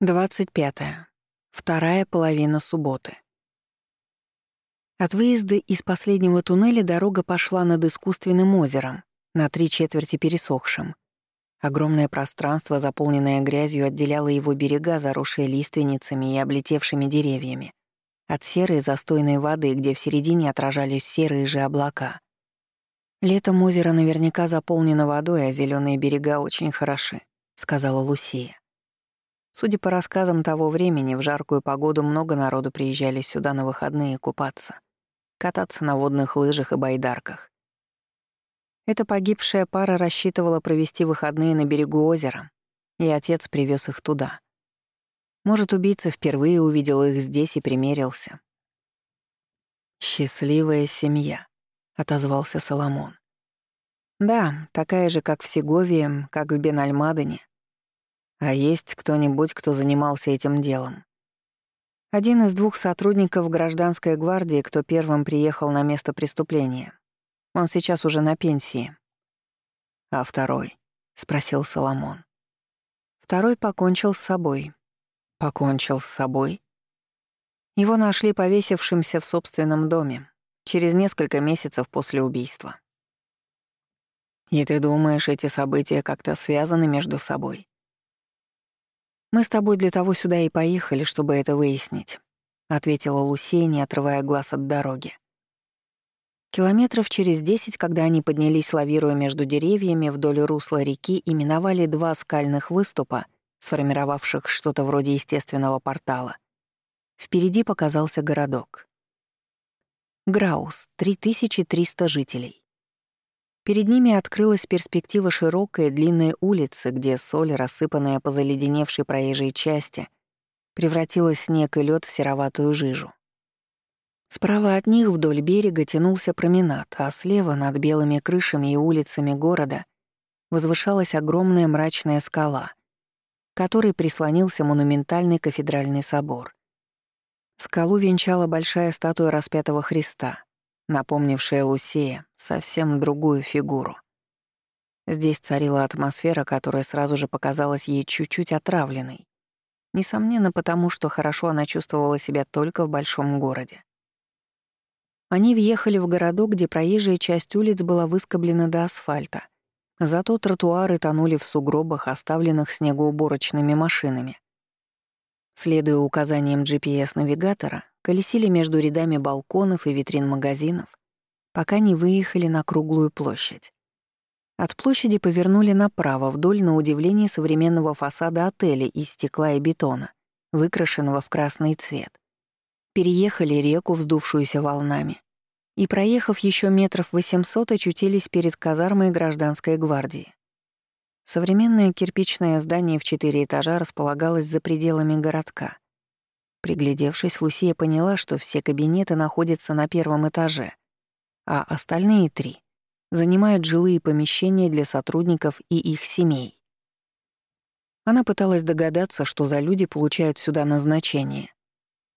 25. Вторая половина субботы. От выезда из последнего туннеля дорога пошла над искусственным озером, на три четверти пересохшим. Огромное пространство, заполненное грязью, отделяло его берега, заросшие лиственницами и облетевшими деревьями, от серой застойной воды, где в середине отражались серые же облака. «Летом озеро наверняка заполнено водой, а зеленые берега очень хороши», — сказала Лусия. Судя по рассказам того времени, в жаркую погоду много народу приезжали сюда на выходные купаться, кататься на водных лыжах и байдарках. Эта погибшая пара рассчитывала провести выходные на берегу озера, и отец привез их туда. Может, убийца впервые увидел их здесь и примерился. «Счастливая семья», — отозвался Соломон. «Да, такая же, как в Сеговии, как в Бенальмадене. А есть кто-нибудь, кто занимался этим делом? Один из двух сотрудников гражданской гвардии, кто первым приехал на место преступления. Он сейчас уже на пенсии. А второй? спросил Соломон. Второй покончил с собой. Покончил с собой? Его нашли повесившимся в собственном доме через несколько месяцев после убийства. И ты думаешь, эти события как-то связаны между собой? «Мы с тобой для того сюда и поехали, чтобы это выяснить», — ответила Лусия, не отрывая глаз от дороги. Километров через десять, когда они поднялись, лавируя между деревьями вдоль русла реки и миновали два скальных выступа, сформировавших что-то вроде естественного портала, впереди показался городок. Граус, 3300 жителей. Перед ними открылась перспектива широкой длинной улицы, где соль, рассыпанная по заледеневшей проезжей части, превратила снег и лед в сероватую жижу. Справа от них вдоль берега тянулся променад, а слева над белыми крышами и улицами города возвышалась огромная мрачная скала, которой прислонился монументальный кафедральный собор. Скалу венчала большая статуя распятого Христа, напомнившая Лусея совсем другую фигуру. Здесь царила атмосфера, которая сразу же показалась ей чуть-чуть отравленной. Несомненно, потому что хорошо она чувствовала себя только в большом городе. Они въехали в городок, где проезжая часть улиц была выскоблена до асфальта. Зато тротуары тонули в сугробах, оставленных снегоуборочными машинами. Следуя указаниям GPS-навигатора, колесили между рядами балконов и витрин магазинов, пока не выехали на круглую площадь. От площади повернули направо вдоль на удивление современного фасада отеля из стекла и бетона, выкрашенного в красный цвет. Переехали реку, вздувшуюся волнами, и, проехав еще метров 800, очутились перед казармой гражданской гвардии. Современное кирпичное здание в четыре этажа располагалось за пределами городка. Приглядевшись, Лусия поняла, что все кабинеты находятся на первом этаже, а остальные три занимают жилые помещения для сотрудников и их семей. Она пыталась догадаться, что за люди получают сюда назначение.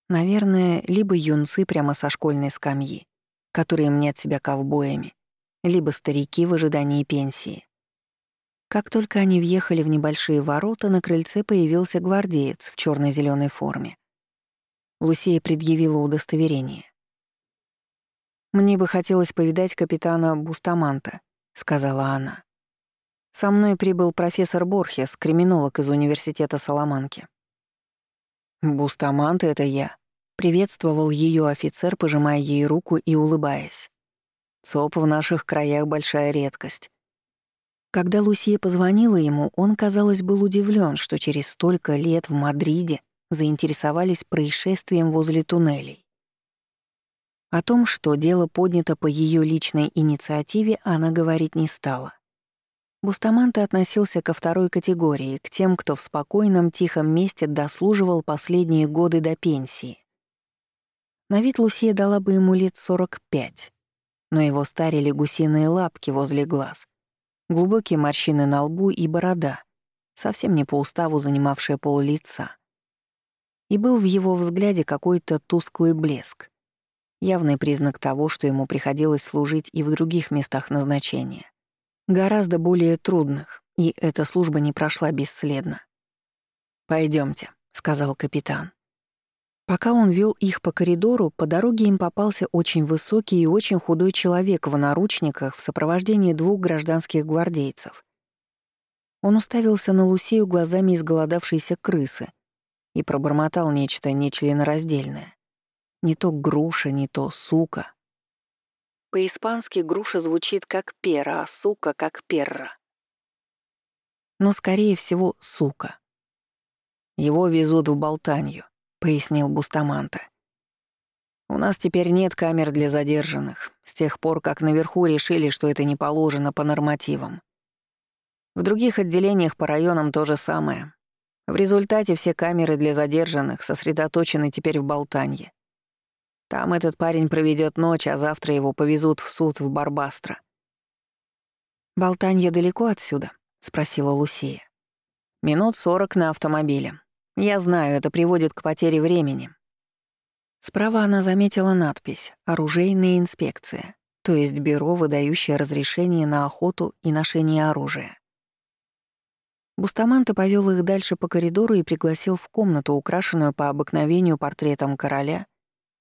Наверное, либо юнцы прямо со школьной скамьи, которые мнят себя ковбоями, либо старики в ожидании пенсии. Как только они въехали в небольшие ворота, на крыльце появился гвардеец в черно зеленой форме. Лусия предъявила удостоверение. «Мне бы хотелось повидать капитана Бустаманта», — сказала она. «Со мной прибыл профессор Борхес, криминолог из университета Соломанки». «Бустамант — это я», — приветствовал ее офицер, пожимая ей руку и улыбаясь. «ЦОП в наших краях — большая редкость». Когда Лусия позвонила ему, он, казалось, был удивлен, что через столько лет в Мадриде заинтересовались происшествием возле туннелей. О том, что дело поднято по ее личной инициативе, она говорить не стала. Бустаманте относился ко второй категории, к тем, кто в спокойном, тихом месте дослуживал последние годы до пенсии. На вид Лусия дала бы ему лет 45, но его старили гусиные лапки возле глаз, глубокие морщины на лбу и борода, совсем не по уставу занимавшая пол лица. И был в его взгляде какой-то тусклый блеск. Явный признак того, что ему приходилось служить и в других местах назначения. Гораздо более трудных, и эта служба не прошла бесследно. Пойдемте, — сказал капитан. Пока он вел их по коридору, по дороге им попался очень высокий и очень худой человек в наручниках в сопровождении двух гражданских гвардейцев. Он уставился на Лусею глазами изголодавшейся крысы и пробормотал нечто нечленораздельное. Не то груша, не то сука. По-испански груша звучит как пера, а сука — как перра. Но, скорее всего, сука. Его везут в Болтанью пояснил Бустаманте. У нас теперь нет камер для задержанных, с тех пор, как наверху решили, что это не положено по нормативам. В других отделениях по районам то же самое. В результате все камеры для задержанных сосредоточены теперь в Болтанье. Там этот парень проведет ночь, а завтра его повезут в суд в Барбастро. «Болтанье далеко отсюда?» — спросила Лусия. «Минут сорок на автомобиле. Я знаю, это приводит к потере времени. Справа она заметила надпись «Оружейная инспекция», то есть бюро, выдающее разрешение на охоту и ношение оружия. Бустаманте повел их дальше по коридору и пригласил в комнату, украшенную по обыкновению портретом короля,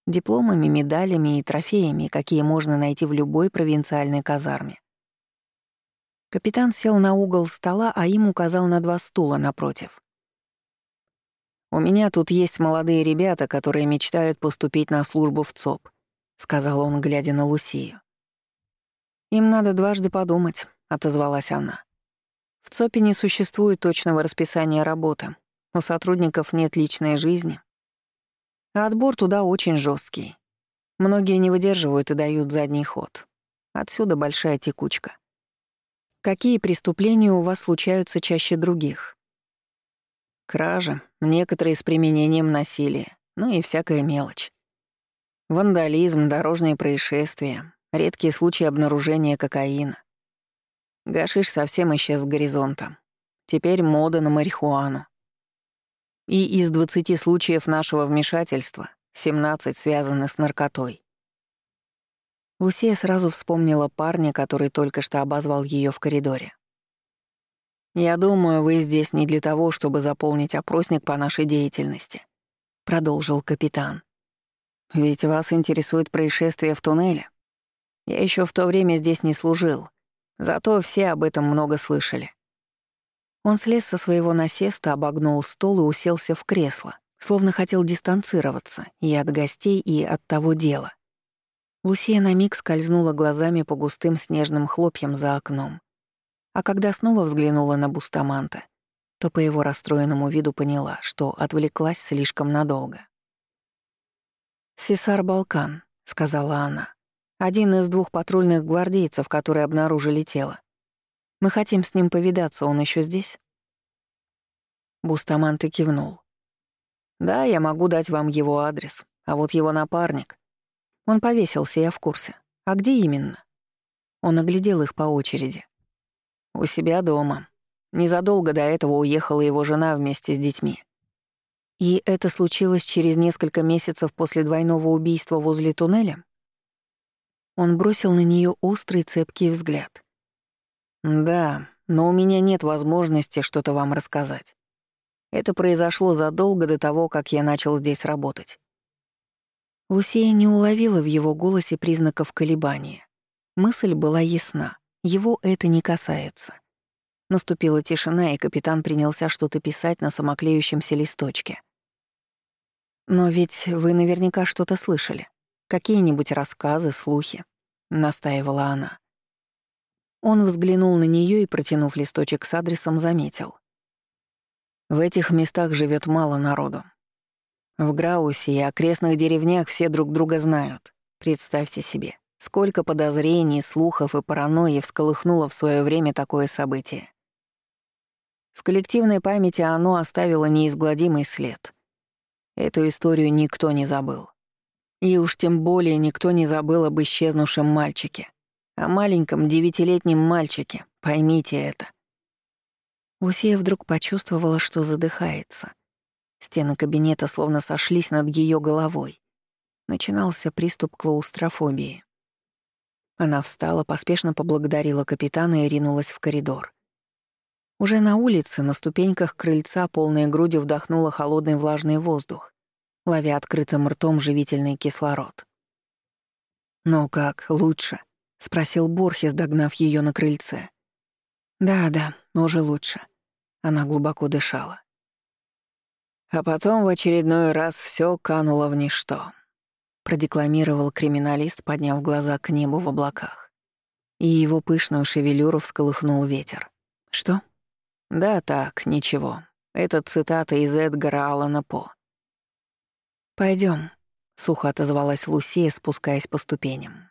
дипломами, медалями и трофеями, какие можно найти в любой провинциальной казарме. Капитан сел на угол стола, а им указал на два стула напротив. «У меня тут есть молодые ребята, которые мечтают поступить на службу в ЦОП», — сказал он, глядя на Лусию. «Им надо дважды подумать», — отозвалась она. «В ЦОПе не существует точного расписания работы, у сотрудников нет личной жизни, а отбор туда очень жесткий. Многие не выдерживают и дают задний ход. Отсюда большая текучка. Какие преступления у вас случаются чаще других?» Кражи, некоторые с применением насилия, ну и всякая мелочь. Вандализм, дорожные происшествия, редкие случаи обнаружения кокаина. Гашиш совсем исчез с горизонта. Теперь мода на марихуану. И из 20 случаев нашего вмешательства 17 связаны с наркотой. Лусия сразу вспомнила парня, который только что обозвал ее в коридоре. «Я думаю, вы здесь не для того, чтобы заполнить опросник по нашей деятельности», — продолжил капитан. «Ведь вас интересует происшествие в туннеле. Я еще в то время здесь не служил, зато все об этом много слышали». Он слез со своего насеста, обогнул стол и уселся в кресло, словно хотел дистанцироваться и от гостей, и от того дела. Лусия на миг скользнула глазами по густым снежным хлопьям за окном. А когда снова взглянула на Бустаманта, то по его расстроенному виду поняла, что отвлеклась слишком надолго. «Сесар Балкан», — сказала она, — «один из двух патрульных гвардейцев, которые обнаружили тело. Мы хотим с ним повидаться, он еще здесь?» Бустаманте кивнул. «Да, я могу дать вам его адрес, а вот его напарник. Он повесился, я в курсе. А где именно?» Он оглядел их по очереди. У себя дома. Незадолго до этого уехала его жена вместе с детьми. И это случилось через несколько месяцев после двойного убийства возле туннеля? Он бросил на нее острый цепкий взгляд. «Да, но у меня нет возможности что-то вам рассказать. Это произошло задолго до того, как я начал здесь работать». Лусея не уловила в его голосе признаков колебания. Мысль была ясна. Его это не касается. Наступила тишина, и капитан принялся что-то писать на самоклеющемся листочке. «Но ведь вы наверняка что-то слышали. Какие-нибудь рассказы, слухи», — настаивала она. Он взглянул на нее и, протянув листочек с адресом, заметил. «В этих местах живет мало народу. В Граусе и окрестных деревнях все друг друга знают. Представьте себе. Сколько подозрений, слухов и паранойи всколыхнуло в свое время такое событие. В коллективной памяти оно оставило неизгладимый след. Эту историю никто не забыл. И уж тем более никто не забыл об исчезнувшем мальчике. О маленьком девятилетнем мальчике, поймите это. Лусия вдруг почувствовала, что задыхается. Стены кабинета словно сошлись над ее головой. Начинался приступ клаустрофобии. Она встала, поспешно поблагодарила капитана и ринулась в коридор. Уже на улице, на ступеньках крыльца, полной грудью вдохнула холодный влажный воздух, ловя открытым ртом живительный кислород. «Ну как, лучше?» — спросил Борхес, догнав ее на крыльце. «Да-да, уже лучше». Она глубоко дышала. А потом в очередной раз все кануло в ничто. Продекламировал криминалист, подняв глаза к небу в облаках. И его пышную шевелюру всколыхнул ветер. «Что?» «Да так, ничего. Это цитата из Эдгара Аллана По». Пойдем, сухо отозвалась Лусия, спускаясь по ступеням.